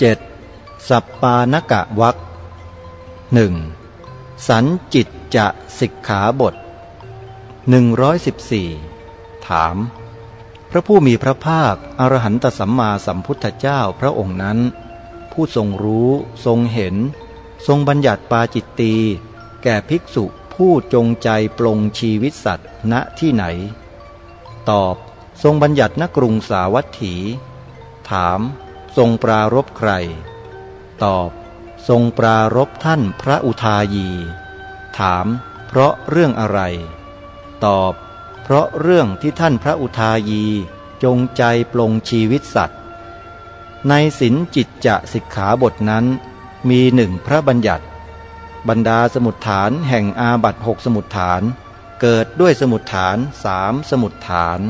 7. สัปปานกะวักหนึ่งสันจิตจะสิกขาบท 114 ถาม พระผู้มีพระภาค อรหันตสัมมาสัมพุทธเจ้าพระองค์นั้น ผู้ทรงรู้ทรงเห็น ทรงบัญญัติปาจิตตีแก่ภิกษุผู้จงใจปลงชีวิตสัตว์ณที่ไหน ตอบ ทรงบัญญัติณกรุงสาวัตถี ถาม ทรงปรารบใคร ตอบ ทรงปรารบท่านพระอุทายี ถาม เพราะเรื่องอะไร ตอบ เพราะเรื่องที่ท่านพระอุทายีจงใจปลงชีวิตสัตว์ ในสินจิตจะสิกขาบทนั้น มีหนึ่งพระบัญญัติ บรรดาสมุดฐานแห่งอาบัตหกสมุดฐาน เกิดด้วยสมุดฐานสามสมุดฐาน